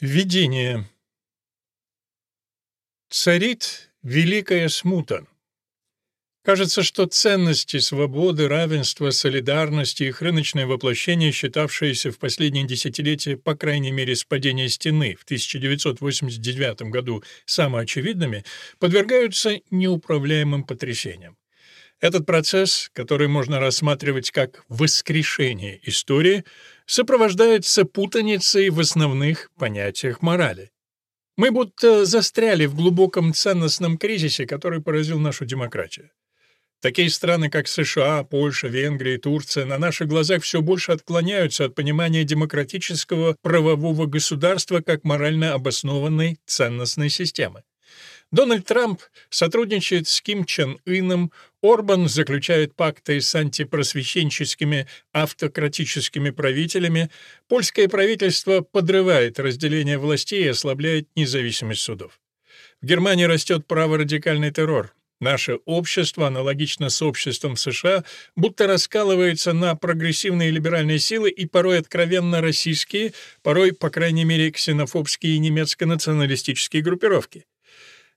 Видение. Царит великая смута. Кажется, что ценности свободы, равенства, солидарности, их рыночное воплощение, считавшееся в последние десятилетия, по крайней мере, с падения стены в 1989 году самоочевидными, подвергаются неуправляемым потрясениям. Этот процесс, который можно рассматривать как воскрешение истории, сопровождается путаницей в основных понятиях морали. Мы будто застряли в глубоком ценностном кризисе, который поразил нашу демократию. Такие страны, как США, Польша, Венгрия и Турция, на наших глазах все больше отклоняются от понимания демократического правового государства как морально обоснованной ценностной системы. Дональд Трамп сотрудничает с Ким Чен Ыном, Орбан заключает пакты с антипросвещенческими автократическими правителями, польское правительство подрывает разделение властей и ослабляет независимость судов. В Германии растет праворадикальный террор. Наше общество, аналогично с обществом США, будто раскалывается на прогрессивные либеральные силы и порой откровенно российские, порой, по крайней мере, ксенофобские и немецко-националистические группировки.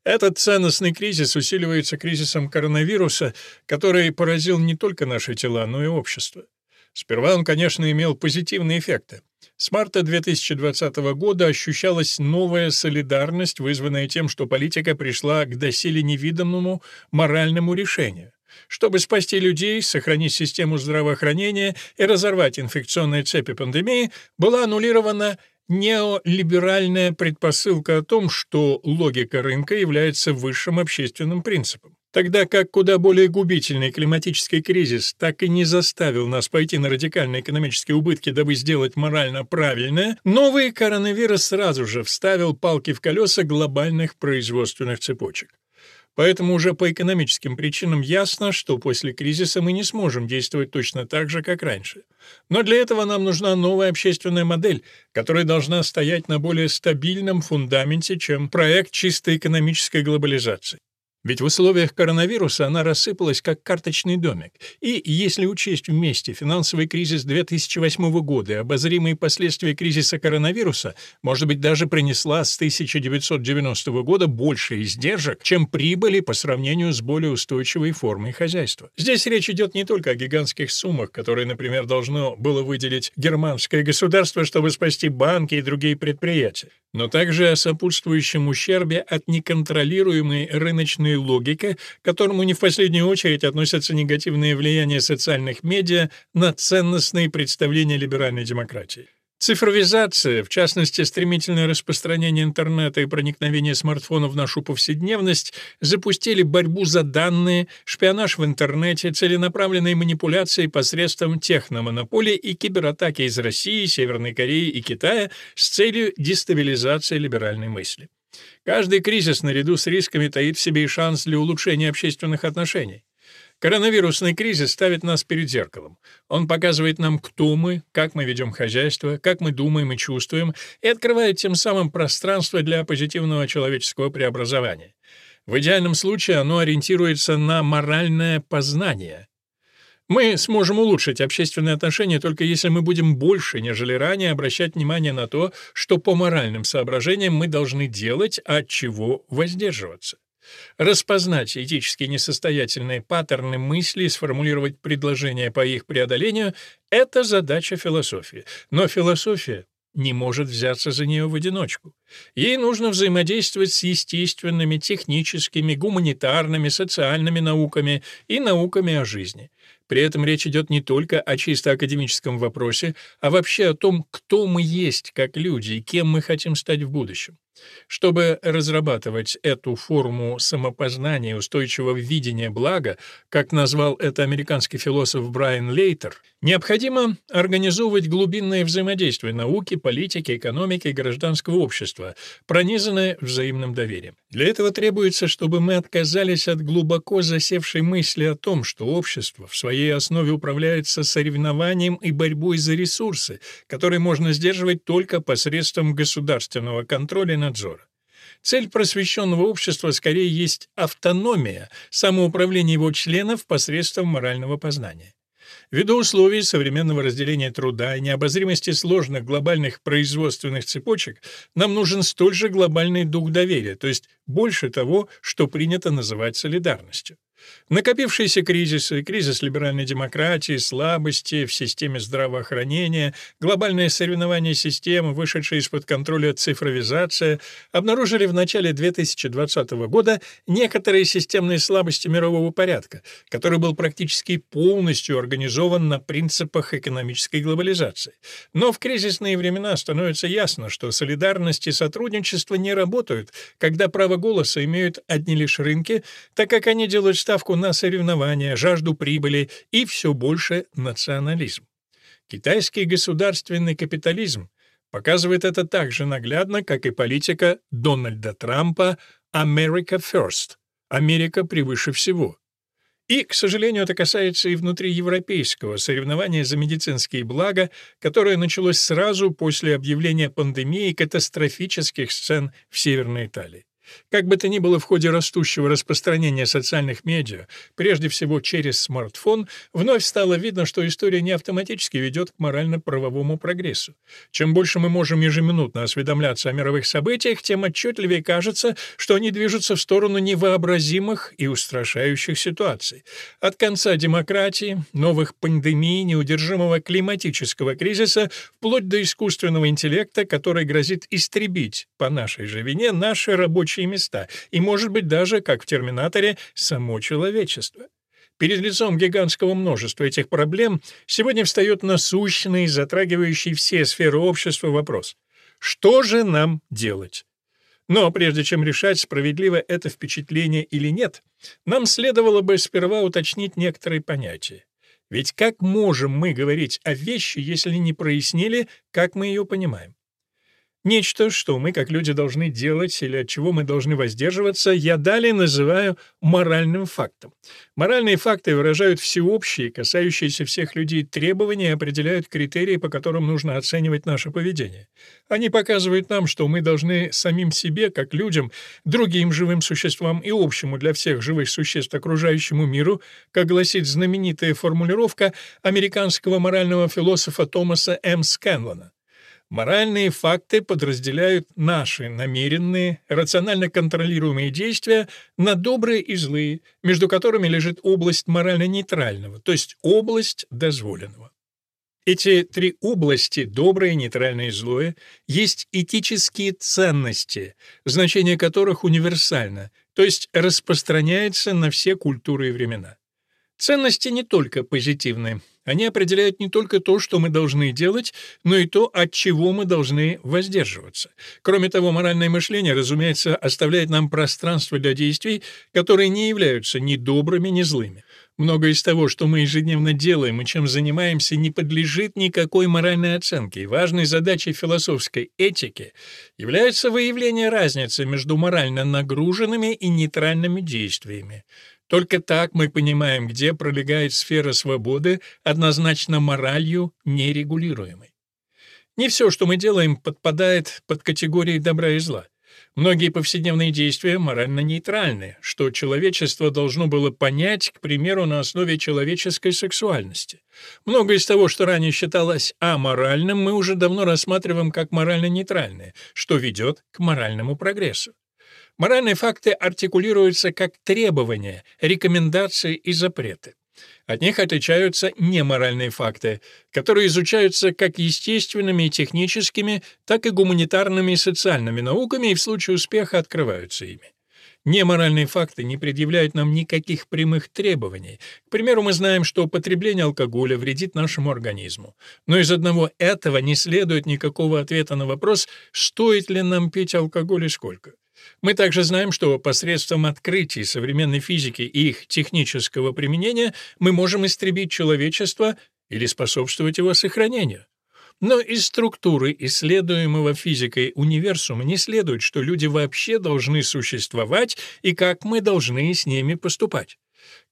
Этот ценностный кризис усиливается кризисом коронавируса, который поразил не только наши тела, но и общество. Сперва он, конечно, имел позитивные эффекты. С марта 2020 года ощущалась новая солидарность, вызванная тем, что политика пришла к доселе невиданному моральному решению. Чтобы спасти людей, сохранить систему здравоохранения и разорвать инфекционные цепи пандемии, была аннулирована неолиберальная предпосылка о том, что логика рынка является высшим общественным принципом. Тогда как куда более губительный климатический кризис так и не заставил нас пойти на радикальные экономические убытки, дабы сделать морально правильное, новый коронавирус сразу же вставил палки в колеса глобальных производственных цепочек. Поэтому уже по экономическим причинам ясно, что после кризиса мы не сможем действовать точно так же, как раньше. Но для этого нам нужна новая общественная модель, которая должна стоять на более стабильном фундаменте, чем проект чисто экономической глобализации. Ведь в условиях коронавируса она рассыпалась как карточный домик. И если учесть вместе финансовый кризис 2008 года и обозримые последствия кризиса коронавируса, может быть, даже принесла с 1990 года больше издержек, чем прибыли по сравнению с более устойчивой формой хозяйства. Здесь речь идет не только о гигантских суммах, которые, например, должно было выделить германское государство, чтобы спасти банки и другие предприятия, но также о сопутствующем ущербе от неконтролируемой рыночной и логика, к которому не в последнюю очередь относятся негативные влияния социальных медиа на ценностные представления либеральной демократии. Цифровизация, в частности, стремительное распространение интернета и проникновение смартфонов в нашу повседневность запустили борьбу за данные, шпионаж в интернете, целенаправленные манипуляции посредством техномонополий и кибератаки из России, Северной Кореи и Китая с целью дестабилизации либеральной мысли. Каждый кризис наряду с рисками таит в себе и шанс для улучшения общественных отношений. Коронавирусный кризис ставит нас перед зеркалом. Он показывает нам, кто мы, как мы ведем хозяйство, как мы думаем и чувствуем, и открывает тем самым пространство для позитивного человеческого преобразования. В идеальном случае оно ориентируется на моральное познание, мы сможем улучшить общественные отношения только если мы будем больше, нежели ранее, обращать внимание на то, что по моральным соображениям мы должны делать, от чего воздерживаться. Распознать этически несостоятельные паттерны мысли и сформулировать предложения по их преодолению — это задача философии. Но философия не может взяться за нее в одиночку. Ей нужно взаимодействовать с естественными, техническими, гуманитарными, социальными науками и науками о жизни. При этом речь идет не только о чисто академическом вопросе, а вообще о том, кто мы есть как люди и кем мы хотим стать в будущем. Чтобы разрабатывать эту форму самопознания устойчивого видения блага, как назвал это американский философ Брайан Лейтер, необходимо организовывать глубинное взаимодействие науки, политики, экономики и гражданского общества, пронизанное взаимным доверием. Для этого требуется, чтобы мы отказались от глубоко засевшей мысли о том, что общество в своей основе управляется соревнованием и борьбой за ресурсы, которые можно сдерживать только посредством государственного контроля надзора. Цель просвещенного общества скорее есть автономия, самоуправление его членов посредством морального познания. Ввиду условий современного разделения труда и необозримости сложных глобальных производственных цепочек, нам нужен столь же глобальный дух доверия, то есть больше того, что принято называть солидарностью. Накопившиеся кризисы, кризис либеральной демократии, слабости в системе здравоохранения, глобальное соревнование системы, вышедшая из-под контроля цифровизация, обнаружили в начале 2020 года некоторые системные слабости мирового порядка, который был практически полностью организован на принципах экономической глобализации. Но в кризисные времена становится ясно, что солидарность и сотрудничество не работают, когда право голоса имеют одни лишь рынки, так как они делают ставку на соревнования, жажду прибыли и все больше национализм. Китайский государственный капитализм показывает это так же наглядно, как и политика Дональда Трампа «America First» — «Америка превыше всего». И, к сожалению, это касается и внутриевропейского соревнования за медицинские блага, которое началось сразу после объявления пандемии катастрофических сцен в Северной Италии. Как бы то ни было, в ходе растущего распространения социальных медиа, прежде всего через смартфон, вновь стало видно, что история не автоматически ведет к морально-правовому прогрессу. Чем больше мы можем ежеминутно осведомляться о мировых событиях, тем отчетливее кажется, что они движутся в сторону невообразимых и устрашающих ситуаций. От конца демократии, новых пандемий, неудержимого климатического кризиса, вплоть до искусственного интеллекта, который грозит истребить по нашей же вине наши рабочие рабочие места и, может быть, даже, как в «Терминаторе», само человечество. Перед лицом гигантского множества этих проблем сегодня встает насущный, затрагивающий все сферы общества вопрос. Что же нам делать? Но прежде чем решать, справедливо это впечатление или нет, нам следовало бы сперва уточнить некоторые понятия. Ведь как можем мы говорить о вещи, если не прояснили, как мы ее понимаем? Нечто, что мы, как люди, должны делать или от чего мы должны воздерживаться, я далее называю моральным фактом. Моральные факты выражают всеобщие, касающиеся всех людей требования и определяют критерии, по которым нужно оценивать наше поведение. Они показывают нам, что мы должны самим себе, как людям, другим живым существам и общему для всех живых существ окружающему миру, как гласит знаменитая формулировка американского морального философа Томаса М. Скэнлона. Моральные факты подразделяют наши намеренные, рационально контролируемые действия на добрые и злые, между которыми лежит область морально-нейтрального, то есть область дозволенного. Эти три области, доброе, нейтральное и злое, есть этические ценности, значение которых универсально, то есть распространяется на все культуры и времена. Ценности не только позитивные, они определяют не только то, что мы должны делать, но и то, от чего мы должны воздерживаться. Кроме того, моральное мышление, разумеется, оставляет нам пространство для действий, которые не являются ни добрыми, ни злыми. Многое из того, что мы ежедневно делаем и чем занимаемся, не подлежит никакой моральной оценке, и важной задачей философской этики является выявление разницы между морально нагруженными и нейтральными действиями. Только так мы понимаем, где пролегает сфера свободы, однозначно моралью нерегулируемой. Не все, что мы делаем, подпадает под категории добра и зла. Многие повседневные действия морально нейтральны, что человечество должно было понять, к примеру, на основе человеческой сексуальности. Многое из того, что ранее считалось аморальным, мы уже давно рассматриваем как морально нейтральное, что ведет к моральному прогрессу. Моральные факты артикулируются как требования, рекомендации и запреты. От них отличаются неморальные факты, которые изучаются как естественными и техническими, так и гуманитарными и социальными науками и в случае успеха открываются ими. Неморальные факты не предъявляют нам никаких прямых требований. К примеру, мы знаем, что употребление алкоголя вредит нашему организму. Но из одного этого не следует никакого ответа на вопрос, стоит ли нам пить алкоголь и сколько. Мы также знаем, что посредством открытий современной физики и их технического применения мы можем истребить человечество или способствовать его сохранению. Но из структуры исследуемого физикой универсума не следует, что люди вообще должны существовать и как мы должны с ними поступать.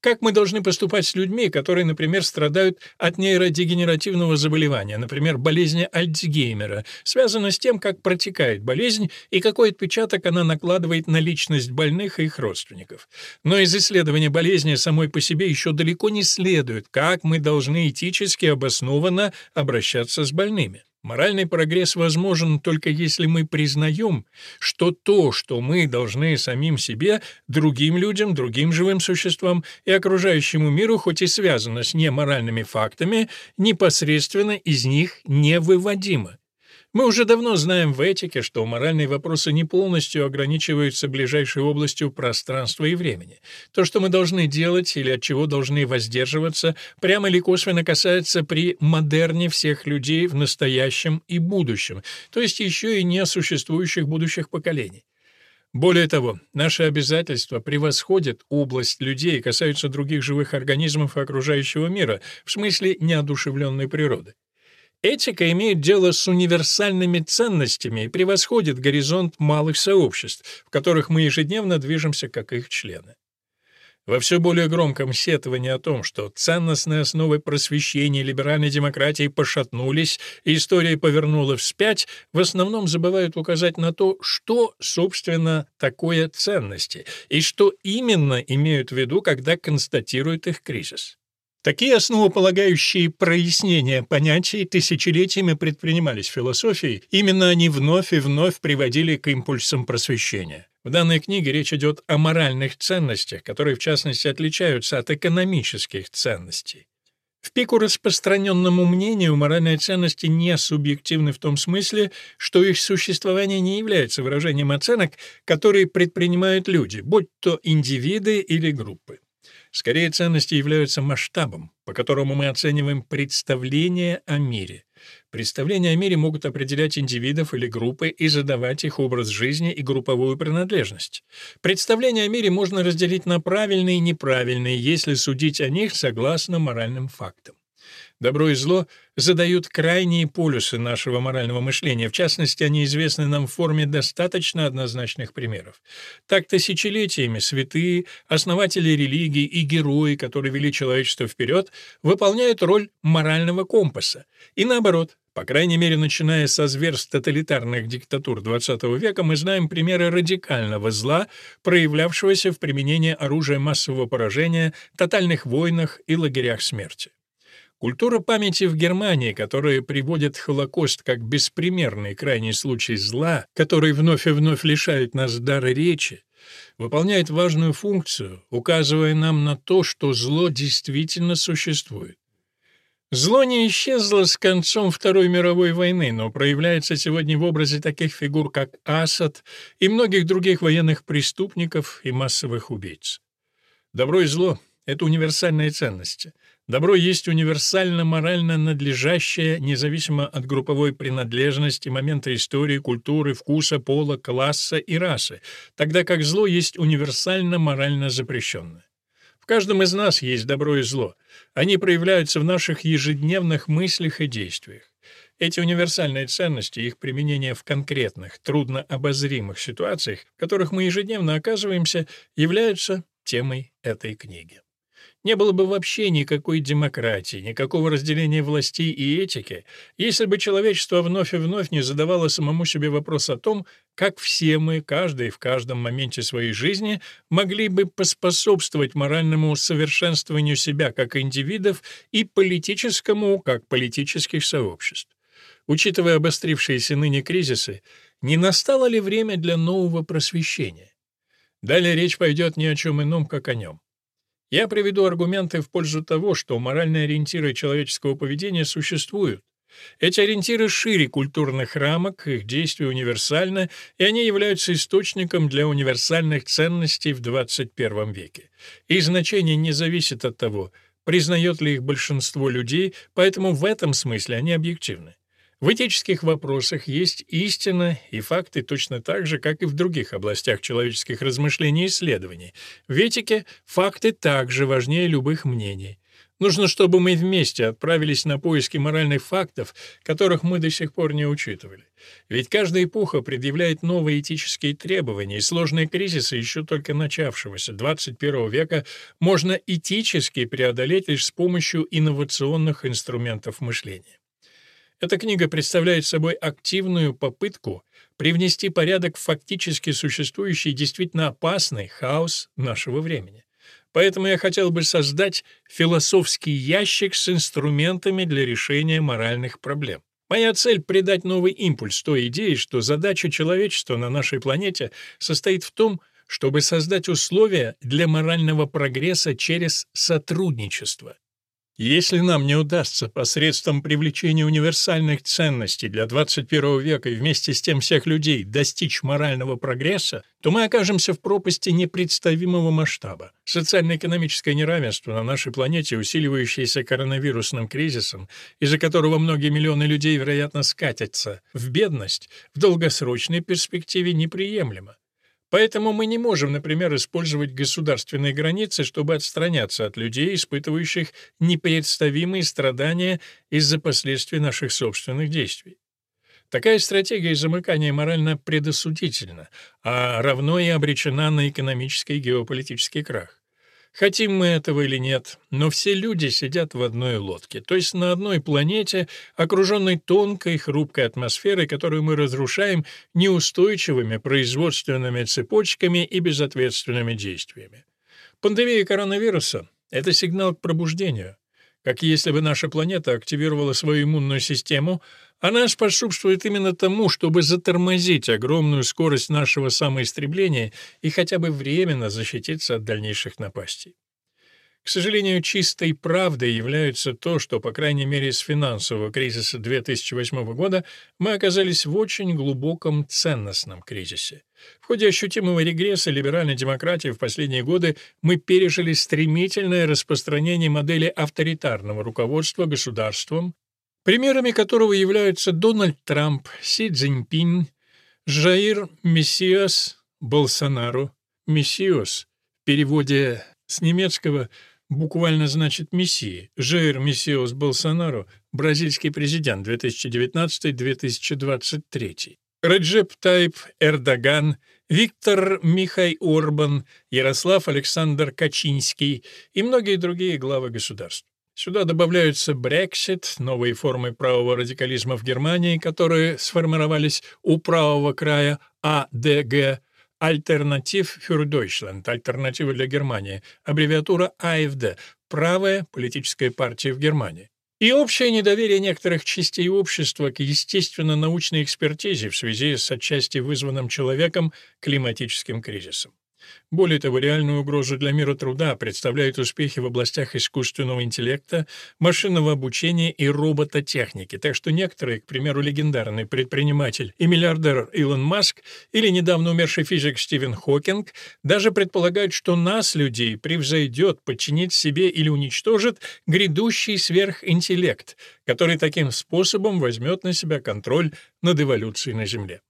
Как мы должны поступать с людьми, которые, например, страдают от нейродегенеративного заболевания, например, болезни Альцгеймера, связанной с тем, как протекает болезнь и какой отпечаток она накладывает на личность больных и их родственников. Но из исследования болезни самой по себе еще далеко не следует, как мы должны этически обоснованно обращаться с больными. Моральный прогресс возможен только если мы признаем, что то, что мы должны самим себе, другим людям, другим живым существам и окружающему миру, хоть и связано с неморальными фактами, непосредственно из них невыводимо. Мы уже давно знаем в этике, что моральные вопросы не полностью ограничиваются ближайшей областью пространства и времени. То, что мы должны делать или от чего должны воздерживаться, прямо или косвенно касается при модерне всех людей в настоящем и будущем, то есть еще и не существующих будущих поколений. Более того, наши обязательства превосходят область людей и касаются других живых организмов окружающего мира, в смысле неодушевленной природы. Этика имеет дело с универсальными ценностями и превосходит горизонт малых сообществ, в которых мы ежедневно движемся как их члены. Во все более громком сетовании о том, что ценностные основы просвещения и либеральной демократии пошатнулись и история повернула вспять, в основном забывают указать на то, что, собственно, такое ценности, и что именно имеют в виду, когда констатируют их кризис. Такие основополагающие прояснения понятий тысячелетиями предпринимались в философии, именно они вновь и вновь приводили к импульсам просвещения. В данной книге речь идет о моральных ценностях, которые в частности отличаются от экономических ценностей. В пику распространенному мнению моральные ценности не субъективны в том смысле, что их существование не является выражением оценок, которые предпринимают люди, будь то индивиды или группы. Скорее, ценности являются масштабом, по которому мы оцениваем представление о мире. Представления о мире могут определять индивидов или группы и задавать их образ жизни и групповую принадлежность. Представления о мире можно разделить на правильные и неправильные, если судить о них согласно моральным фактам. Добро и зло задают крайние полюсы нашего морального мышления. В частности, они известны нам в форме достаточно однозначных примеров. Так тысячелетиями святые, основатели религий и герои, которые вели человечество вперед, выполняют роль морального компаса. И наоборот, по крайней мере, начиная со зверств тоталитарных диктатур XX века, мы знаем примеры радикального зла, проявлявшегося в применении оружия массового поражения, тотальных войнах и лагерях смерти. Культура памяти в Германии, которая приводит Холокост как беспримерный крайний случай зла, который вновь и вновь лишает нас дара речи, выполняет важную функцию, указывая нам на то, что зло действительно существует. Зло не исчезло с концом Второй мировой войны, но проявляется сегодня в образе таких фигур, как Асад и многих других военных преступников и массовых убийц. Добро и зло — это универсальные ценности — Добро есть универсально морально надлежащее, независимо от групповой принадлежности, момента истории, культуры, вкуса, пола, класса и расы, тогда как зло есть универсально морально запрещенное. В каждом из нас есть добро и зло. Они проявляются в наших ежедневных мыслях и действиях. Эти универсальные ценности и их применение в конкретных, трудно обозримых ситуациях, в которых мы ежедневно оказываемся, являются темой этой книги. Не было бы вообще никакой демократии, никакого разделения властей и этики, если бы человечество вновь и вновь не задавало самому себе вопрос о том, как все мы, каждый в каждом моменте своей жизни, могли бы поспособствовать моральному совершенствованию себя как индивидов и политическому как политических сообществ. Учитывая обострившиеся ныне кризисы, не настало ли время для нового просвещения? Далее речь пойдет ни о чем ином, как о нем. Я приведу аргументы в пользу того, что моральные ориентиры человеческого поведения существуют. Эти ориентиры шире культурных рамок, их действия универсальны, и они являются источником для универсальных ценностей в 21 веке. Их значение не зависит от того, признает ли их большинство людей, поэтому в этом смысле они объективны. В этических вопросах есть истина и факты точно так же, как и в других областях человеческих размышлений и исследований. В этике факты также важнее любых мнений. Нужно, чтобы мы вместе отправились на поиски моральных фактов, которых мы до сих пор не учитывали. Ведь каждая эпоха предъявляет новые этические требования, и сложные кризисы еще только начавшегося 21 века можно этически преодолеть лишь с помощью инновационных инструментов мышления. Эта книга представляет собой активную попытку привнести порядок в фактически существующий действительно опасный хаос нашего времени. Поэтому я хотел бы создать философский ящик с инструментами для решения моральных проблем. Моя цель — придать новый импульс той идее, что задача человечества на нашей планете состоит в том, чтобы создать условия для морального прогресса через сотрудничество. Если нам не удастся посредством привлечения универсальных ценностей для 21 века и вместе с тем всех людей достичь морального прогресса, то мы окажемся в пропасти непредставимого масштаба. Социально-экономическое неравенство на нашей планете, усиливающееся коронавирусным кризисом, из-за которого многие миллионы людей, вероятно, скатятся в бедность, в долгосрочной перспективе неприемлемо. Поэтому мы не можем, например, использовать государственные границы, чтобы отстраняться от людей, испытывающих непредставимые страдания из-за последствий наших собственных действий. Такая стратегия замыкания морально предосудительна, а равно и обречена на экономический и геополитический крах. Хотим мы этого или нет, но все люди сидят в одной лодке, то есть на одной планете, окруженной тонкой, хрупкой атмосферой, которую мы разрушаем неустойчивыми производственными цепочками и безответственными действиями. Пандемия коронавируса — это сигнал к пробуждению. Как если бы наша планета активировала свою иммунную систему, она способствует именно тому, чтобы затормозить огромную скорость нашего самоистребления и хотя бы временно защититься от дальнейших напастей. К сожалению, чистой правдой является то, что, по крайней мере, с финансового кризиса 2008 года мы оказались в очень глубоком ценностном кризисе. В ходе ощутимого регресса либеральной демократии в последние годы мы пережили стремительное распространение модели авторитарного руководства государством, примерами которого являются Дональд Трамп, Си Цзиньпин, Жаир Мессиас Болсонару. Мессиос в переводе с немецкого буквально значит «мессия». Жаир Мессиос Болсонару – бразильский президент 2019-2023. Реджеп Тайп Эрдоган, Виктор Михай Орбан, Ярослав Александр Качинский и многие другие главы государств. Сюда добавляются Брексит, новые формы правого радикализма в Германии, которые сформировались у правого края АДГ, Альтернатив für Deutschland, альтернатива для Германии, аббревиатура АФД, правая политическая партия в Германии. И общее недоверие некоторых частей общества к естественно-научной экспертизе в связи с отчасти вызванным человеком климатическим кризисом. Более того, реальную угрозу для мира труда представляют успехи в областях искусственного интеллекта, машинного обучения и робототехники, так что некоторые, к примеру, легендарный предприниматель и миллиардер Илон Маск или недавно умерший физик Стивен Хокинг даже предполагают, что нас, людей, превзойдет, подчинит себе или уничтожит грядущий сверхинтеллект, который таким способом возьмет на себя контроль над эволюцией на Земле.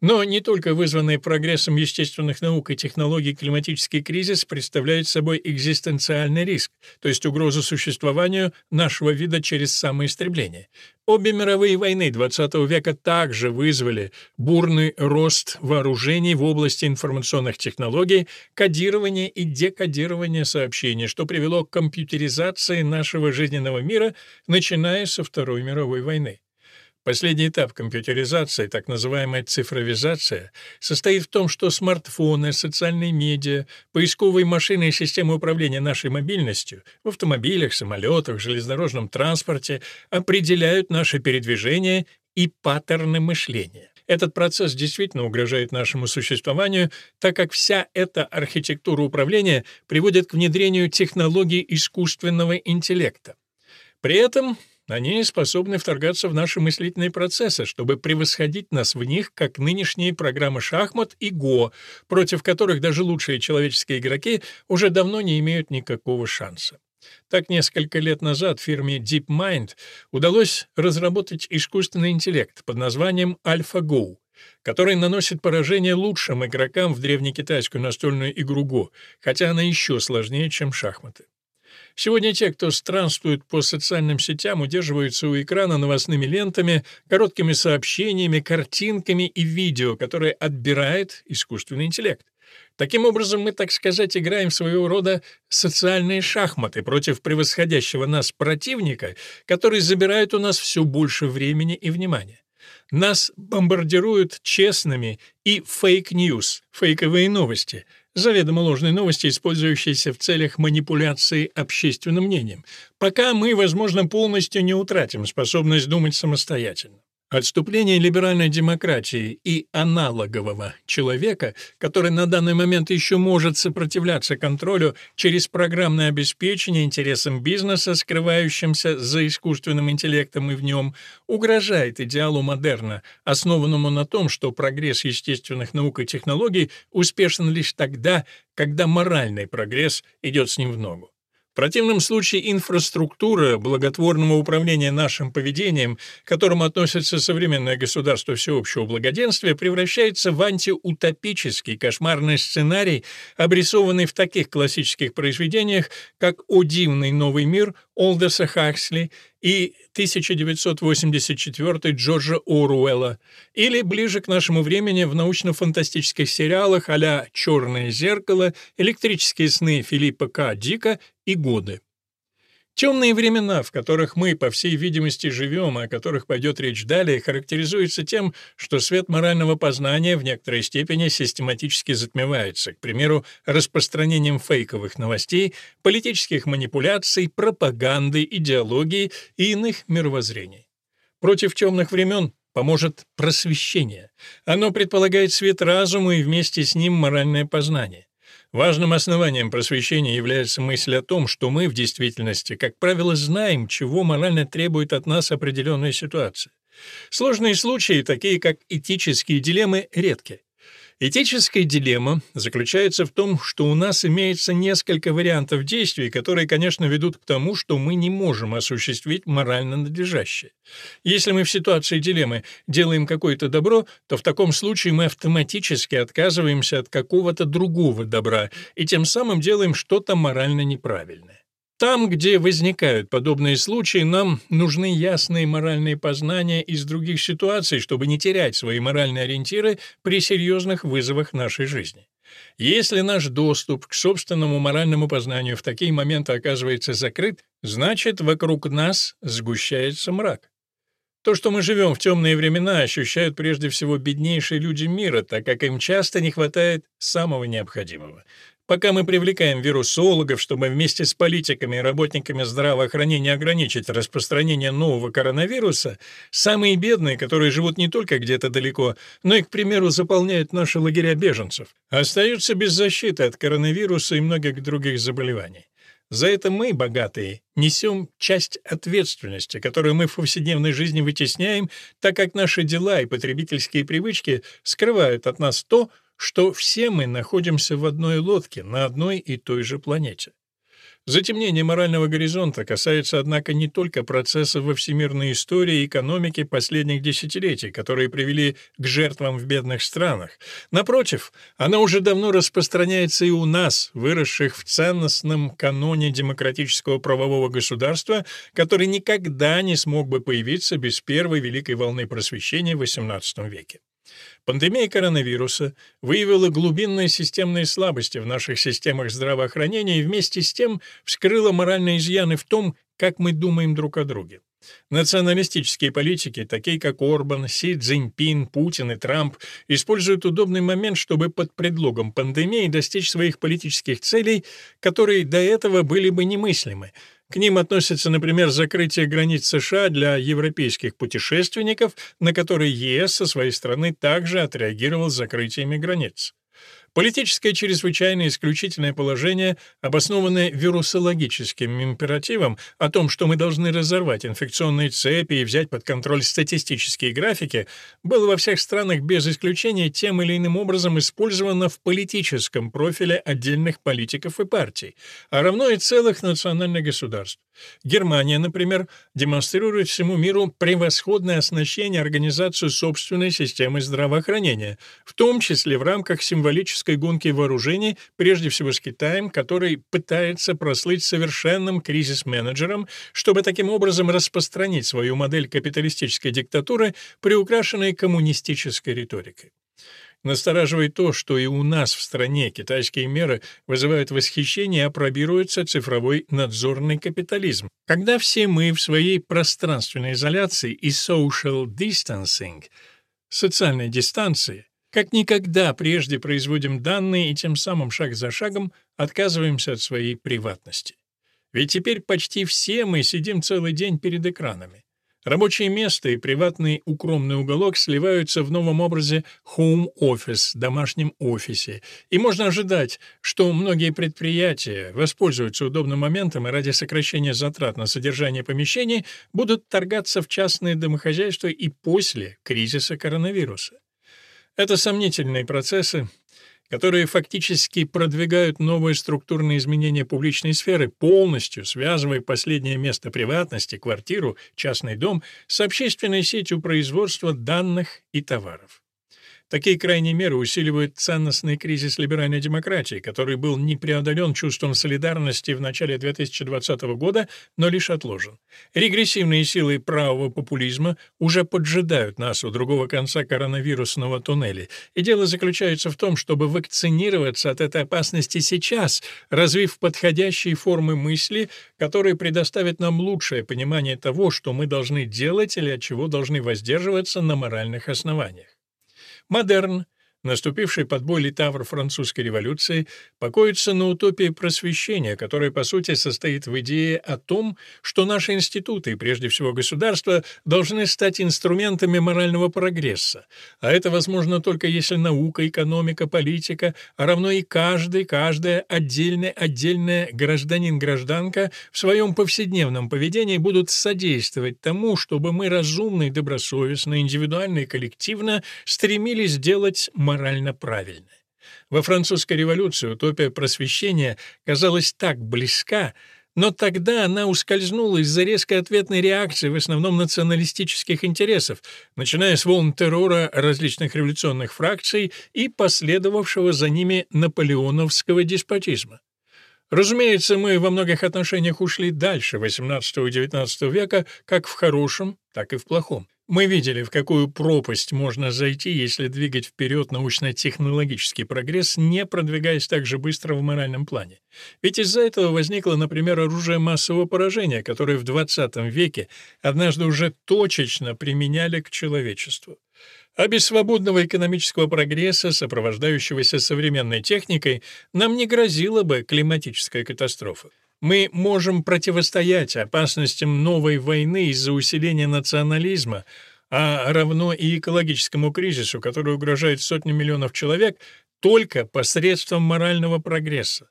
Но не только вызванный прогрессом естественных наук и технологий климатический кризис представляет собой экзистенциальный риск, то есть угрозу существованию нашего вида через самоистребление. Обе мировые войны XX века также вызвали бурный рост вооружений в области информационных технологий, кодирования и декодирования сообщений, что привело к компьютеризации нашего жизненного мира, начиная со Второй мировой войны. Последний этап компьютеризации, так называемая цифровизация, состоит в том, что смартфоны, социальные медиа, поисковые машины и системы управления нашей мобильностью в автомобилях, самолетах, железнодорожном транспорте определяют наше передвижение и паттерны мышления. Этот процесс действительно угрожает нашему существованию, так как вся эта архитектура управления приводит к внедрению технологий искусственного интеллекта. При этом они способны вторгаться в наши мыслительные процессы, чтобы превосходить нас в них, как нынешние программы шахмат и ГО, против которых даже лучшие человеческие игроки уже давно не имеют никакого шанса. Так, несколько лет назад фирме DeepMind удалось разработать искусственный интеллект под названием AlphaGo, который наносит поражение лучшим игрокам в древнекитайскую настольную игру Го, хотя она еще сложнее, чем шахматы. Сегодня те, кто странствует по социальным сетям, удерживаются у экрана новостными лентами, короткими сообщениями, картинками и видео, которые отбирает искусственный интеллект. Таким образом, мы, так сказать, играем своего рода социальные шахматы против превосходящего нас противника, который забирает у нас все больше времени и внимания. Нас бомбардируют честными и fake news, фейковые новости, заведомо ложные новости, использующиеся в целях манипуляции общественным мнением, пока мы, возможно, полностью не утратим способность думать самостоятельно. Отступление либеральной демократии и аналогового человека, который на данный момент еще может сопротивляться контролю через программное обеспечение интересам бизнеса, скрывающимся за искусственным интеллектом и в нем, угрожает идеалу модерна, основанному на том, что прогресс естественных наук и технологий успешен лишь тогда, когда моральный прогресс идет с ним в ногу. Противном случае инфраструктура благотворного управления нашим поведением, к которому относится современное государство всеобщего благоденствия, превращается в антиутопический кошмарный сценарий, обрисованный в таких классических произведениях, как «О дивный новый мир» Олдеса Хаксли и 1984 Джорджа Оруэлла, или ближе к нашему времени в научно-фантастических сериалах а «Черное зеркало», «Электрические сны» Филиппа К. Дика и «Годы». Темные времена, в которых мы, по всей видимости, живем, о которых пойдет речь далее, характеризуются тем, что свет морального познания в некоторой степени систематически затмевается, к примеру, распространением фейковых новостей, политических манипуляций, пропаганды, идеологии и иных мировоззрений. Против темных времен поможет просвещение. Оно предполагает свет разума и вместе с ним моральное познание. Важным основанием просвещения является мысль о том, что мы в действительности, как правило, знаем, чего морально требует от нас определенная ситуация. Сложные случаи, такие как этические дилеммы, редки. Этическая дилемма заключается в том, что у нас имеется несколько вариантов действий, которые, конечно, ведут к тому, что мы не можем осуществить морально надлежащее. Если мы в ситуации дилеммы делаем какое-то добро, то в таком случае мы автоматически отказываемся от какого-то другого добра и тем самым делаем что-то морально неправильное. Там, где возникают подобные случаи, нам нужны ясные моральные познания из других ситуаций, чтобы не терять свои моральные ориентиры при серьезных вызовах нашей жизни. Если наш доступ к собственному моральному познанию в такие моменты оказывается закрыт, значит, вокруг нас сгущается мрак. То, что мы живем в темные времена, ощущают прежде всего беднейшие люди мира, так как им часто не хватает самого необходимого. Пока мы привлекаем вирусологов, чтобы вместе с политиками и работниками здравоохранения ограничить распространение нового коронавируса, самые бедные, которые живут не только где-то далеко, но и, к примеру, заполняют наши лагеря беженцев, остаются без защиты от коронавируса и многих других заболеваний. За это мы, богатые, несем часть ответственности, которую мы в повседневной жизни вытесняем, так как наши дела и потребительские привычки скрывают от нас то, что все мы находимся в одной лодке на одной и той же планете. Затемнение морального горизонта касается, однако, не только процессов во всемирной истории и экономике последних десятилетий, которые привели к жертвам в бедных странах. Напротив, она уже давно распространяется и у нас, выросших в ценностном каноне демократического правового государства, который никогда не смог бы появиться без первой великой волны просвещения в XVIII веке. Пандемия коронавируса выявила глубинные системные слабости в наших системах здравоохранения и вместе с тем вскрыла моральные изъяны в том, как мы думаем друг о друге. Националистические политики, такие как Орбан, Си Цзиньпин, Путин и Трамп, используют удобный момент, чтобы под предлогом пандемии достичь своих политических целей, которые до этого были бы немыслимы — к ним относятся, например, закрытие границ США для европейских путешественников, на которые ЕС со своей стороны также отреагировал закрытиями границ. Политическое чрезвычайное исключительное положение, обоснованное вирусологическим императивом о том, что мы должны разорвать инфекционные цепи и взять под контроль статистические графики, было во всех странах без исключения тем или иным образом использовано в политическом профиле отдельных политиков и партий, а равно и целых национальных государств. Германия, например, демонстрирует всему миру превосходное оснащение организацию собственной системы здравоохранения, в том числе в рамках символического геополитической гонки вооружений, прежде всего с Китаем, который пытается прослыть совершенным кризис-менеджером, чтобы таким образом распространить свою модель капиталистической диктатуры, приукрашенной коммунистической риторикой. Настораживает то, что и у нас в стране китайские меры вызывают восхищение и апробируется цифровой надзорный капитализм. Когда все мы в своей пространственной изоляции и social distancing, социальной дистанции, как никогда прежде производим данные и тем самым шаг за шагом отказываемся от своей приватности. Ведь теперь почти все мы сидим целый день перед экранами. Рабочее место и приватный укромный уголок сливаются в новом образе home office, домашнем офисе, и можно ожидать, что многие предприятия воспользуются удобным моментом и ради сокращения затрат на содержание помещений будут торгаться в частные домохозяйства и после кризиса коронавируса. Это сомнительные процессы, которые фактически продвигают новые структурные изменения публичной сферы, полностью связывая последнее место приватности, квартиру, частный дом, с общественной сетью производства данных и товаров. Такие крайние меры усиливают ценностный кризис либеральной демократии, который был не преодолен чувством солидарности в начале 2020 года, но лишь отложен. Регрессивные силы правого популизма уже поджидают нас у другого конца коронавирусного туннеля, и дело заключается в том, чтобы вакцинироваться от этой опасности сейчас, развив подходящие формы мысли, которые предоставят нам лучшее понимание того, что мы должны делать или от чего должны воздерживаться на моральных основаниях. Модерн наступивший под бой литавр французской революции, покоится на утопии просвещения, которая, по сути, состоит в идее о том, что наши институты, и прежде всего государство, должны стать инструментами морального прогресса. А это возможно только если наука, экономика, политика, а равно и каждый, каждая отдельная, отдельная гражданин-гражданка в своем повседневном поведении будут содействовать тому, чтобы мы разумно и добросовестно, индивидуально и коллективно стремились сделать морально правильное. Во французской революции утопия просвещения казалась так близка, но тогда она ускользнула из-за резкой ответной реакции в основном националистических интересов, начиная с волн террора различных революционных фракций и последовавшего за ними наполеоновского деспотизма. Разумеется, мы во многих отношениях ушли дальше XVIII и XIX века как в хорошем, так и в плохом. Мы видели, в какую пропасть можно зайти, если двигать вперед научно-технологический прогресс, не продвигаясь так же быстро в моральном плане. Ведь из-за этого возникло, например, оружие массового поражения, которое в XX веке однажды уже точечно применяли к человечеству. А без свободного экономического прогресса, сопровождающегося современной техникой, нам не грозила бы климатическая катастрофа. Мы можем противостоять опасностям новой войны из-за усиления национализма, а равно и экологическому кризису, который угрожает сотням миллионов человек, только посредством морального прогресса.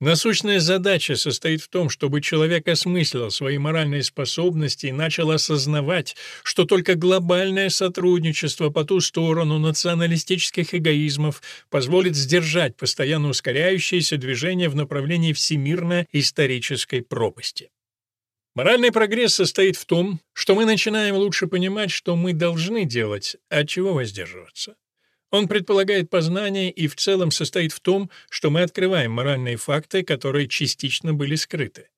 Насущная задача состоит в том, чтобы человек осмыслил свои моральные способности и начал осознавать, что только глобальное сотрудничество по ту сторону националистических эгоизмов позволит сдержать постоянно ускоряющееся движение в направлении всемирно-исторической пропасти. Моральный прогресс состоит в том, что мы начинаем лучше понимать, что мы должны делать, а от чего воздерживаться. Он предполагает познание и в целом состоит в том, что мы открываем моральные факты, которые частично были скрыты.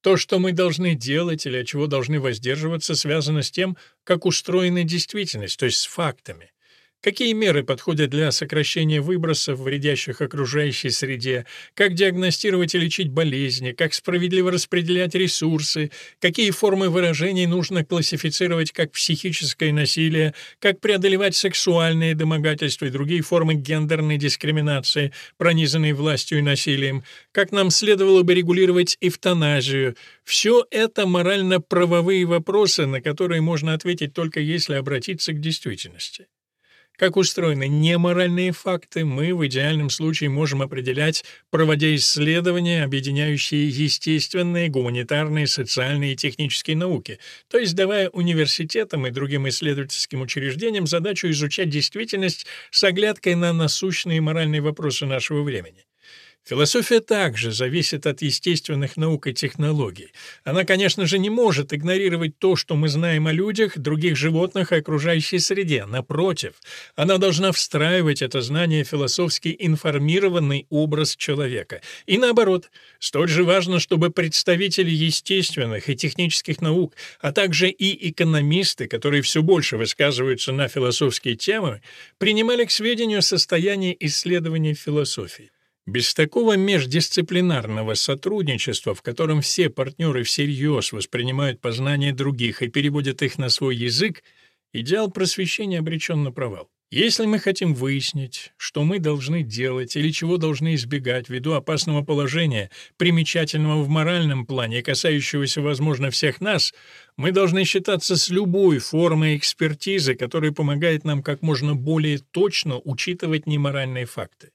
То, что мы должны делать или от чего должны воздерживаться, связано с тем, как устроена действительность, то есть с фактами. Какие меры подходят для сокращения выбросов, вредящих окружающей среде? Как диагностировать и лечить болезни? Как справедливо распределять ресурсы? Какие формы выражений нужно классифицировать как психическое насилие? Как преодолевать сексуальные домогательства и другие формы гендерной дискриминации, пронизанные властью и насилием? Как нам следовало бы регулировать эвтаназию? Все это морально-правовые вопросы, на которые можно ответить только если обратиться к действительности. Как устроены неморальные факты, мы в идеальном случае можем определять, проводя исследования, объединяющие естественные, гуманитарные, социальные и технические науки, то есть давая университетам и другим исследовательским учреждениям задачу изучать действительность с оглядкой на насущные моральные вопросы нашего времени. Философия также зависит от естественных наук и технологий. Она, конечно же, не может игнорировать то, что мы знаем о людях, других животных и окружающей среде. Напротив, она должна встраивать это знание в философски информированный образ человека. И наоборот, столь же важно, чтобы представители естественных и технических наук, а также и экономисты, которые все больше высказываются на философские темы, принимали к сведению состояние исследований философии. Без такого междисциплинарного сотрудничества, в котором все партнеры всерьез воспринимают познания других и переводят их на свой язык, идеал просвещения обречен на провал. Если мы хотим выяснить, что мы должны делать или чего должны избегать ввиду опасного положения, примечательного в моральном плане касающегося, возможно, всех нас, мы должны считаться с любой формой экспертизы, которая помогает нам как можно более точно учитывать неморальные факты.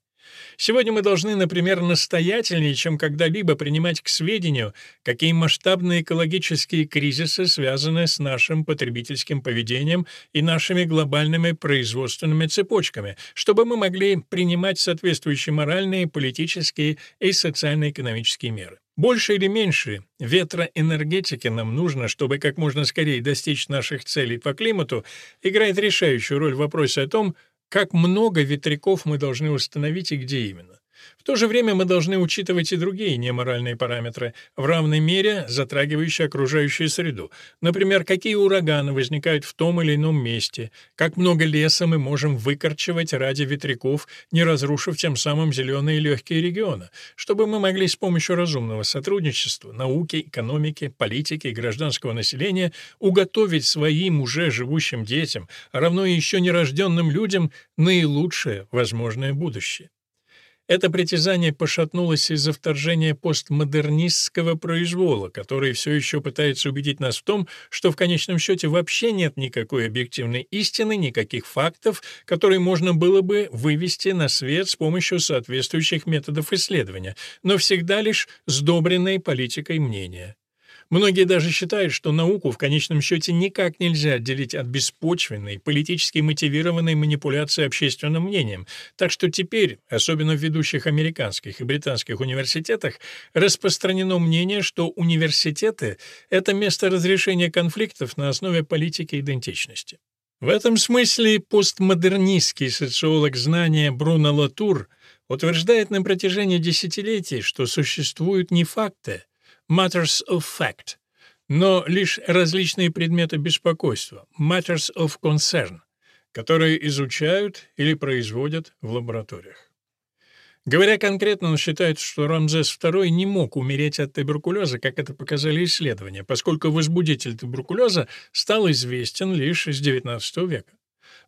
Сегодня мы должны, например, настоятельнее, чем когда-либо принимать к сведению, какие масштабные экологические кризисы связаны с нашим потребительским поведением и нашими глобальными производственными цепочками, чтобы мы могли принимать соответствующие моральные, политические и социально-экономические меры. Больше или меньше ветроэнергетики нам нужно, чтобы как можно скорее достичь наших целей по климату, играет решающую роль в вопросе о том, как много ветряков мы должны установить и где именно. В то же время мы должны учитывать и другие неморальные параметры, в равной мере затрагивающие окружающую среду. Например, какие ураганы возникают в том или ином месте, как много леса мы можем выкорчевать ради ветряков, не разрушив тем самым зеленые легкие регионы, чтобы мы могли с помощью разумного сотрудничества, науки, экономики, политики и гражданского населения уготовить своим уже живущим детям, равно и еще нерожденным людям, наилучшее возможное будущее. Это притязание пошатнулось из-за вторжения постмодернистского произвола, который все еще пытается убедить нас в том, что в конечном счете вообще нет никакой объективной истины, никаких фактов, которые можно было бы вывести на свет с помощью соответствующих методов исследования, но всегда лишь сдобренной политикой мнения. Многие даже считают, что науку в конечном счете никак нельзя отделить от беспочвенной, политически мотивированной манипуляции общественным мнением, так что теперь, особенно в ведущих американских и британских университетах, распространено мнение, что университеты — это место разрешения конфликтов на основе политики идентичности. В этом смысле постмодернистский социолог знания Бруно Латур утверждает на протяжении десятилетий, что существуют не факты, matters of fact, но лишь различные предметы беспокойства, matters of concern, которые изучают или производят в лабораториях. Говоря конкретно, он считает, что Рамзес II не мог умереть от туберкулеза, как это показали исследования, поскольку возбудитель туберкулеза стал известен лишь с XIX века.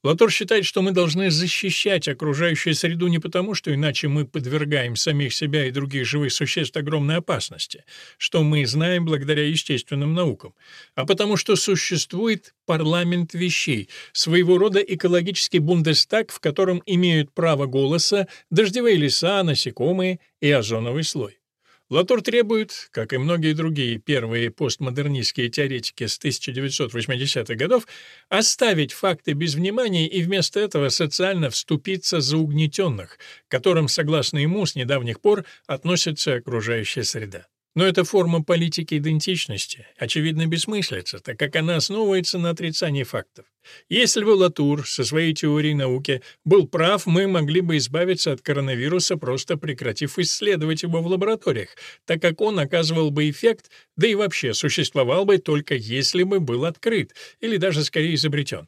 Латор считает, что мы должны защищать окружающую среду не потому, что иначе мы подвергаем самих себя и других живых существ огромной опасности, что мы знаем благодаря естественным наукам, а потому что существует парламент вещей, своего рода экологический бундестаг, в котором имеют право голоса дождевые леса, насекомые и озоновый слой. Латур требует, как и многие другие первые постмодернистские теоретики с 1980-х годов, оставить факты без внимания и вместо этого социально вступиться за угнетенных, к которым, согласно ему, с недавних пор относится окружающая среда. Но эта форма политики идентичности, очевидно, бессмыслица, так как она основывается на отрицании фактов. Если бы Латур со своей теорией науки был прав, мы могли бы избавиться от коронавируса, просто прекратив исследовать его в лабораториях, так как он оказывал бы эффект, да и вообще существовал бы только если бы был открыт, или даже скорее изобретен.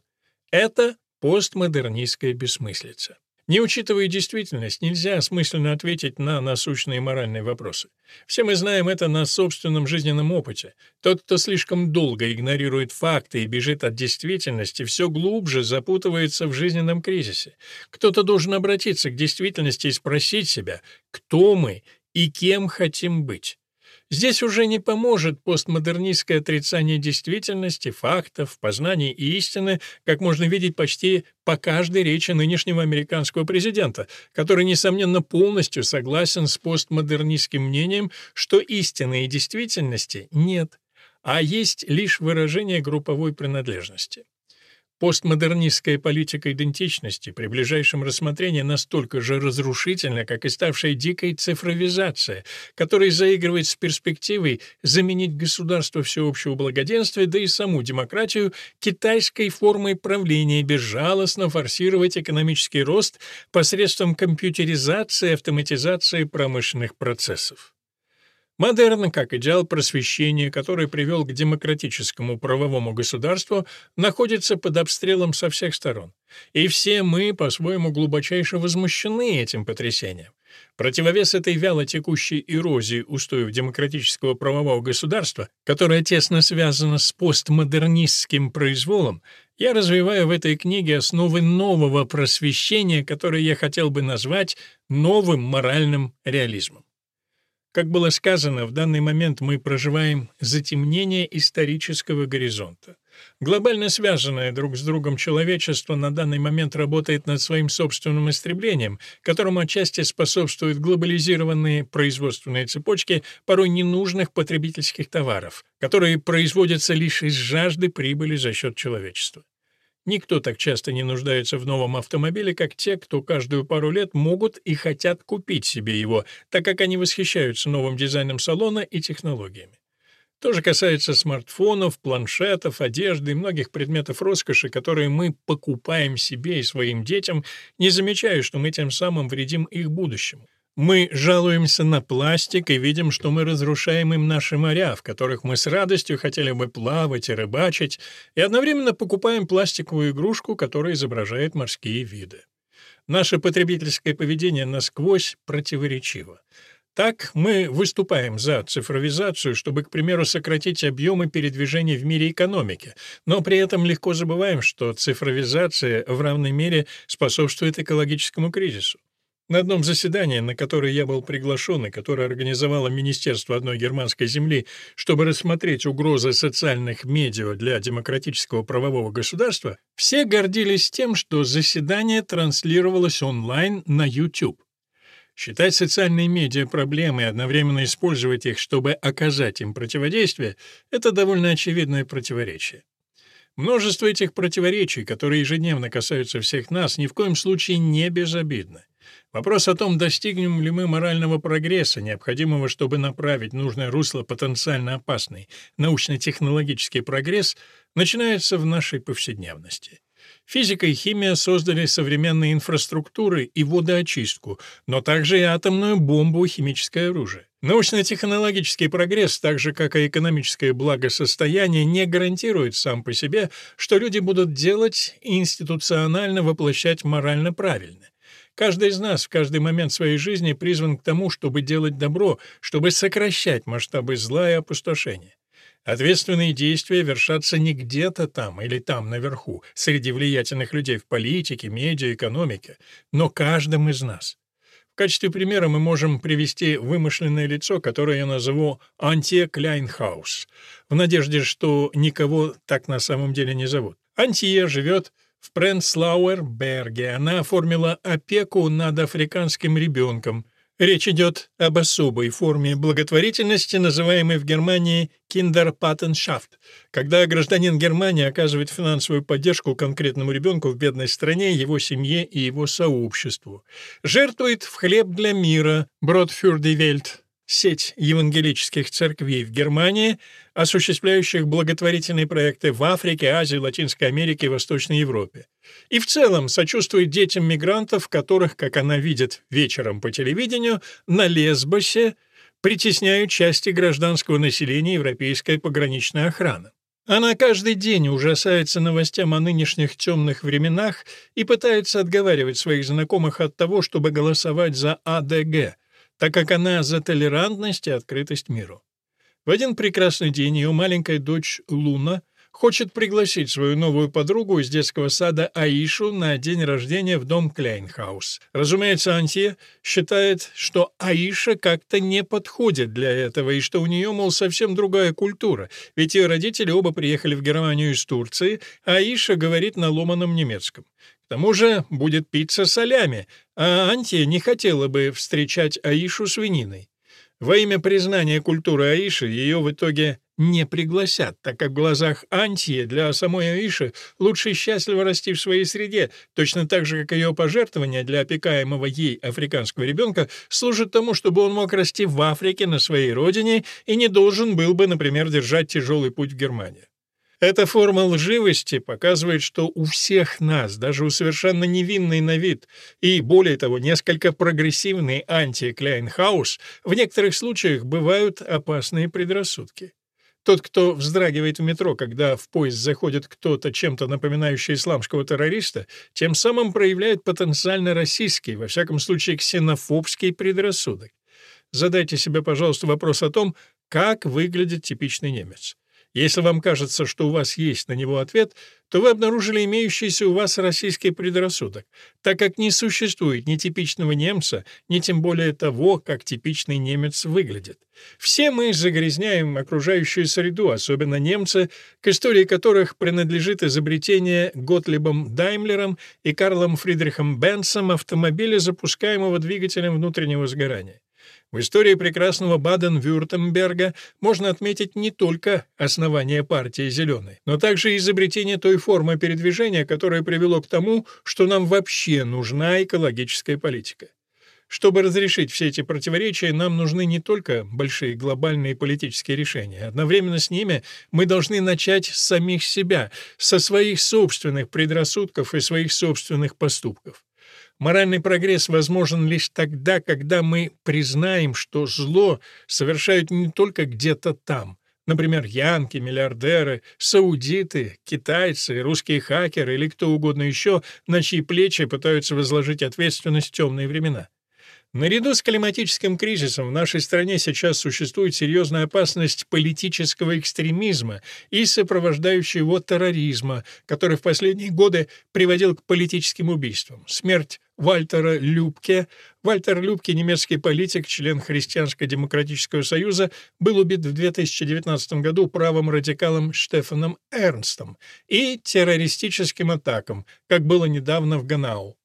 Это постмодернистская бессмыслица. Не учитывая действительность, нельзя осмысленно ответить на насущные моральные вопросы. Все мы знаем это на собственном жизненном опыте. Тот, кто слишком долго игнорирует факты и бежит от действительности, все глубже запутывается в жизненном кризисе. Кто-то должен обратиться к действительности и спросить себя, кто мы и кем хотим быть. Здесь уже не поможет постмодернистское отрицание действительности, фактов, познаний и истины, как можно видеть почти по каждой речи нынешнего американского президента, который, несомненно, полностью согласен с постмодернистским мнением, что истины и действительности нет, а есть лишь выражение групповой принадлежности. Постмодернистская политика идентичности при ближайшем рассмотрении настолько же разрушительна, как и ставшая дикой цифровизация, которая заигрывает с перспективой заменить государство всеобщего благоденствия, да и саму демократию, китайской формой правления, безжалостно форсировать экономический рост посредством компьютеризации автоматизации промышленных процессов. Модерн, как идеал просвещения, который привел к демократическому правовому государству, находится под обстрелом со всех сторон. И все мы, по-своему, глубочайше возмущены этим потрясением. Противовес этой вяло текущей эрозии устоев демократического правового государства, которая тесно связана с постмодернистским произволом, я развиваю в этой книге основы нового просвещения, которое я хотел бы назвать новым моральным реализмом. Как было сказано, в данный момент мы проживаем затемнение исторического горизонта. Глобально связанное друг с другом человечество на данный момент работает над своим собственным истреблением, которому отчасти способствуют глобализированные производственные цепочки порой ненужных потребительских товаров, которые производятся лишь из жажды прибыли за счет человечества. Никто так часто не нуждается в новом автомобиле, как те, кто каждую пару лет могут и хотят купить себе его, так как они восхищаются новым дизайном салона и технологиями. То же касается смартфонов, планшетов, одежды и многих предметов роскоши, которые мы покупаем себе и своим детям, не замечая, что мы тем самым вредим их будущему. Мы жалуемся на пластик и видим, что мы разрушаем им наши моря, в которых мы с радостью хотели бы плавать и рыбачить, и одновременно покупаем пластиковую игрушку, которая изображает морские виды. Наше потребительское поведение насквозь противоречиво. Так мы выступаем за цифровизацию, чтобы, к примеру, сократить объемы передвижений в мире экономики, но при этом легко забываем, что цифровизация в равной мере способствует экологическому кризису. На одном заседании, на которое я был приглашен и которое организовало Министерство одной германской земли, чтобы рассмотреть угрозы социальных медиа для демократического правового государства, все гордились тем, что заседание транслировалось онлайн на YouTube. Считать социальные медиа проблемой и одновременно использовать их, чтобы оказать им противодействие, это довольно очевидное противоречие. Множество этих противоречий, которые ежедневно касаются всех нас, ни в коем случае не безобидны. Вопрос о том, достигнем ли мы морального прогресса, необходимого, чтобы направить нужное русло потенциально опасный научно-технологический прогресс, начинается в нашей повседневности. Физика и химия создали современные инфраструктуры и водоочистку, но также и атомную бомбу и химическое оружие. Научно-технологический прогресс, так же как и экономическое благосостояние, не гарантирует сам по себе, что люди будут делать и институционально воплощать морально правильно. Каждый из нас в каждый момент своей жизни призван к тому, чтобы делать добро, чтобы сокращать масштабы зла и опустошения. Ответственные действия вершатся не где-то там или там наверху, среди влиятельных людей в политике, медиа, экономике, но каждым из нас. В качестве примера мы можем привести вымышленное лицо, которое я назову Антье Кляйнхаус, в надежде, что никого так на самом деле не зовут. Антье живет в Пренслауэр-Берге она оформила опеку над африканским ребенком. Речь идет об особой форме благотворительности, называемой в Германии «Kinderpatenschaft», когда гражданин Германии оказывает финансовую поддержку конкретному ребенку в бедной стране, его семье и его сообществу. Жертвует в хлеб для мира «Брод фюр ди Вельт», сеть евангелических церквей в Германии, осуществляющих благотворительные проекты в Африке, Азии, Латинской Америке и Восточной Европе. И в целом сочувствует детям мигрантов, которых, как она видит вечером по телевидению, на Лесбосе притесняют части гражданского населения Европейская пограничная охрана. Она каждый день ужасается новостям о нынешних темных временах и пытается отговаривать своих знакомых от того, чтобы голосовать за АДГ — так как она за толерантность и открытость миру. В один прекрасный день ее маленькая дочь Луна хочет пригласить свою новую подругу из детского сада Аишу на день рождения в дом Кляйнхаус. Разумеется, Антье считает, что Аиша как-то не подходит для этого и что у нее, мол, совсем другая культура, ведь ее родители оба приехали в Германию из Турции, а Аиша говорит на ломаном немецком. К тому же будет пицца солями, а Антия не хотела бы встречать Аишу свининой. Во имя признания культуры Аиши ее в итоге не пригласят, так как в глазах Антии для самой Аиши лучше счастливо расти в своей среде, точно так же, как ее пожертвования для опекаемого ей африканского ребенка служат тому, чтобы он мог расти в Африке на своей родине и не должен был бы, например, держать тяжелый путь в Германию. Эта форма лживости показывает, что у всех нас, даже у совершенно невинной на вид и, более того, несколько прогрессивной Антье Кляйнхаус, в некоторых случаях бывают опасные предрассудки. Тот, кто вздрагивает в метро, когда в поезд заходит кто-то, чем-то напоминающий исламского террориста, тем самым проявляет потенциально расистский, во всяком случае ксенофобский предрассудок. Задайте себе, пожалуйста, вопрос о том, как выглядит типичный немец. Если вам кажется, что у вас есть на него ответ, то вы обнаружили имеющийся у вас российский предрассудок, так как не существует ни типичного немца, ни тем более того, как типичный немец выглядит. Все мы загрязняем окружающую среду, особенно немцы, к истории которых принадлежит изобретение Готлибом Даймлером и Карлом Фридрихом Бенсом автомобиля, запускаемого двигателем внутреннего сгорания. В истории прекрасного Баден-Вюртемберга можно отметить не только основание партии «Зеленой», но также изобретение той формы передвижения, которая привело к тому, что нам вообще нужна экологическая политика. Чтобы разрешить все эти противоречия, нам нужны не только большие глобальные политические решения. Одновременно с ними мы должны начать с самих себя, со своих собственных предрассудков и своих собственных поступков. Моральный прогресс возможен лишь тогда, когда мы признаем, что зло совершают не только где-то там, например, янки, миллиардеры, саудиты, китайцы, русские хакеры или кто угодно еще, на чьи плечи пытаются возложить ответственность в темные времена. Наряду с климатическим кризисом в нашей стране сейчас существует серьезная опасность политического экстремизма и сопровождающего его терроризма, который в последние годы приводил к политическим убийствам. Смерть Вальтера Любке. Вальтер Любке, немецкий политик, член Христианско-демократического союза, был убит в 2019 году правым радикалом Штефаном Эрнстом и террористическим атакам, как было недавно в Ганау.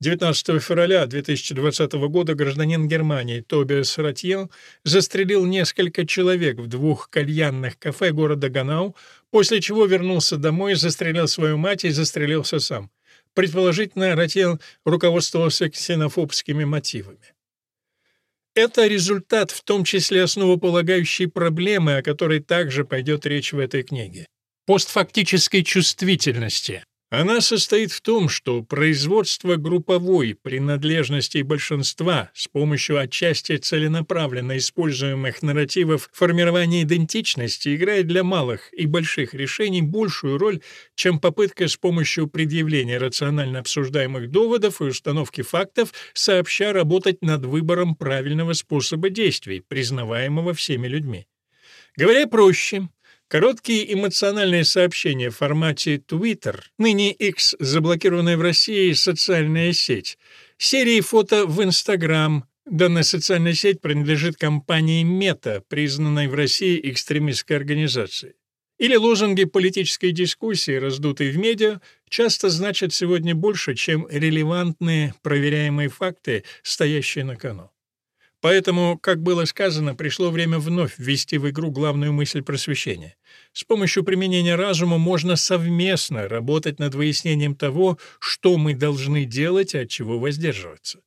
19 февраля 2020 года гражданин Германии Тобиас Ратьен застрелил несколько человек в двух кальянных кафе города Ганау, после чего вернулся домой, застрелил свою мать и застрелился сам. Предположительно, Ратьен руководствовался ксенофобскими мотивами. Это результат в том числе основополагающей проблемы, о которой также пойдет речь в этой книге постфактической чувствительности, она состоит в том, что производство групповой принадлежности большинства с помощью отчасти целенаправленно используемых нарративов формирования идентичности играет для малых и больших решений большую роль, чем попытка с помощью предъявления рационально обсуждаемых доводов и установки фактов сообща работать над выбором правильного способа действий, признаваемого всеми людьми. Говоря проще, Короткие эмоциональные сообщения в формате Twitter, ныне X, заблокированная в России социальная сеть, серии фото в Instagram, данная социальная сеть принадлежит компании Meta, признанной в России экстремистской организацией. Или лозунги политической дискуссии, раздутые в медиа, часто значат сегодня больше, чем релевантные проверяемые факты, стоящие на кону. Поэтому, как было сказано, пришло время вновь ввести в игру главную мысль просвещения. С помощью применения разума можно совместно работать над выяснением того, что мы должны делать и от чего воздерживаться.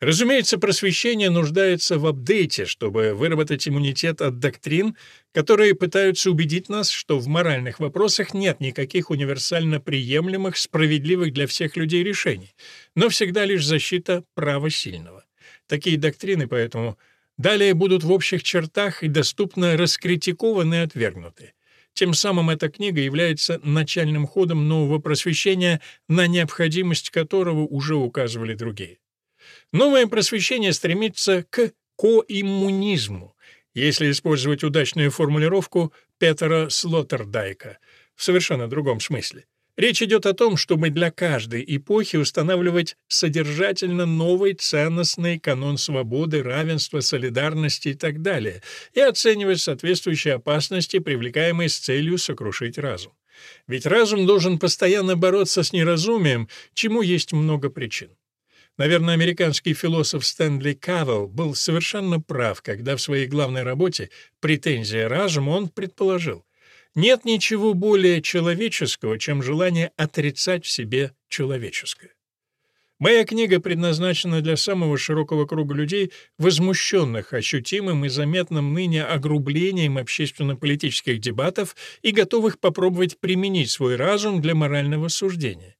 Разумеется, просвещение нуждается в апдейте, чтобы выработать иммунитет от доктрин, которые пытаются убедить нас, что в моральных вопросах нет никаких универсально приемлемых, справедливых для всех людей решений, но всегда лишь защита права сильного. Такие доктрины, поэтому, далее будут в общих чертах и доступно раскритикованы и отвергнуты. Тем самым эта книга является начальным ходом нового просвещения, на необходимость которого уже указывали другие. Новое просвещение стремится к коиммунизму, если использовать удачную формулировку Петера Слоттердайка, в совершенно другом смысле. Речь идет о том, чтобы для каждой эпохи устанавливать содержательно новый ценностный канон свободы, равенства, солидарности и так далее, и оценивать соответствующие опасности, привлекаемые с целью сокрушить разум. Ведь разум должен постоянно бороться с неразумием, чему есть много причин. Наверное, американский философ Стэнли Кавелл был совершенно прав, когда в своей главной работе «Претензия разума» он предположил, нет ничего более человеческого, чем желание отрицать в себе человеческое. Моя книга предназначена для самого широкого круга людей, возмущенных ощутимым и заметным ныне огрублением общественно-политических дебатов и готовых попробовать применить свой разум для морального суждения.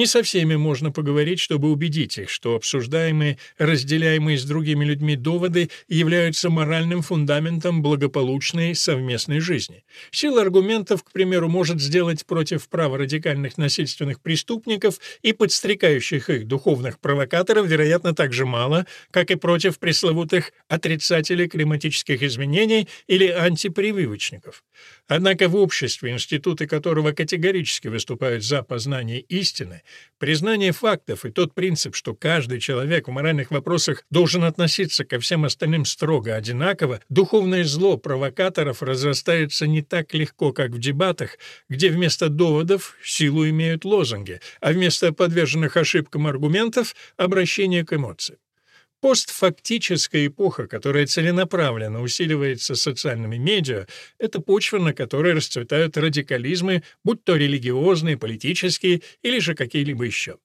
Не со всеми можно поговорить, чтобы убедить их, что обсуждаемые, разделяемые с другими людьми доводы являются моральным фундаментом благополучной совместной жизни. Сила аргументов, к примеру, может сделать против праворадикальных насильственных преступников и подстрекающих их духовных провокаторов, вероятно, так же мало, как и против пресловутых отрицателей климатических изменений или антипрививочников. Однако в обществе, институты которого категорически выступают за познание истины, признание фактов и тот принцип, что каждый человек в моральных вопросах должен относиться ко всем остальным строго одинаково, духовное зло провокаторов разрастается не так легко, как в дебатах, где вместо доводов силу имеют лозунги, а вместо подверженных ошибкам аргументов — обращение к эмоциям. Постфактическая эпоха, которая целенаправленно усиливается социальными медиа, это почва, на которой расцветают радикализмы, будь то религиозные, политические или же какие-либо еще.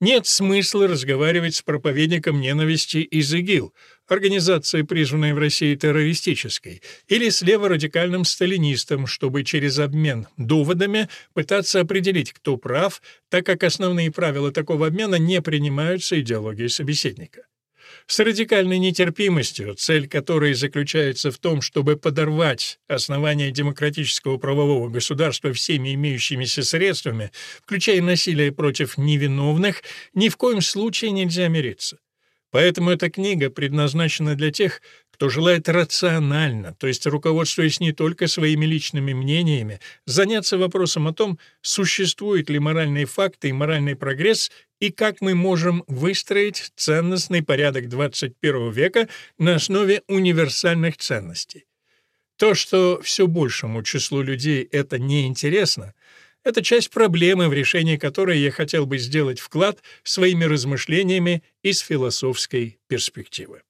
Нет смысла разговаривать с проповедником ненависти из ИГИЛ, организации, признанной в России террористической, или с леворадикальным сталинистом, чтобы через обмен доводами пытаться определить, кто прав, так как основные правила такого обмена не принимаются идеологией собеседника с радикальной нетерпимостью, цель которой заключается в том, чтобы подорвать основания демократического правового государства всеми имеющимися средствами, включая насилие против невиновных, ни в коем случае нельзя мириться. Поэтому эта книга предназначена для тех, кто желает рационально, то есть руководствуясь не только своими личными мнениями, заняться вопросом о том, существуют ли моральные факты и моральный прогресс, и как мы можем выстроить ценностный порядок 21 века на основе универсальных ценностей. То, что все большему числу людей это не интересно, это часть проблемы, в решении которой я хотел бы сделать вклад своими размышлениями из философской перспективы.